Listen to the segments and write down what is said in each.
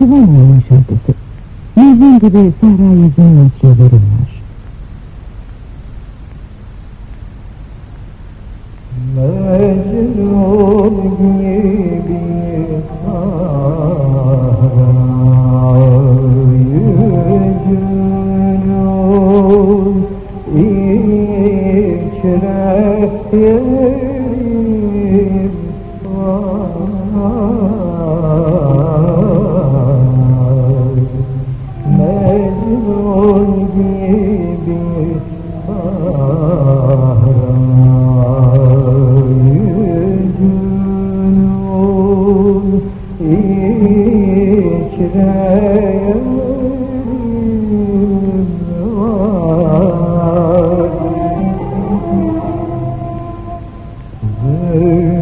Olma şarkısı. Mecnun gibi Sahra yüzünün şeylerim var. Mecnun gibi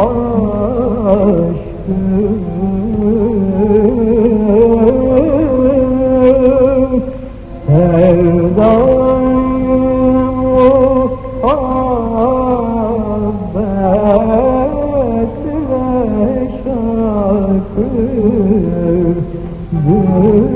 Bülbül aşkı Sevdayı muhabbet ve şarkı Bülbül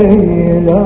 Leyla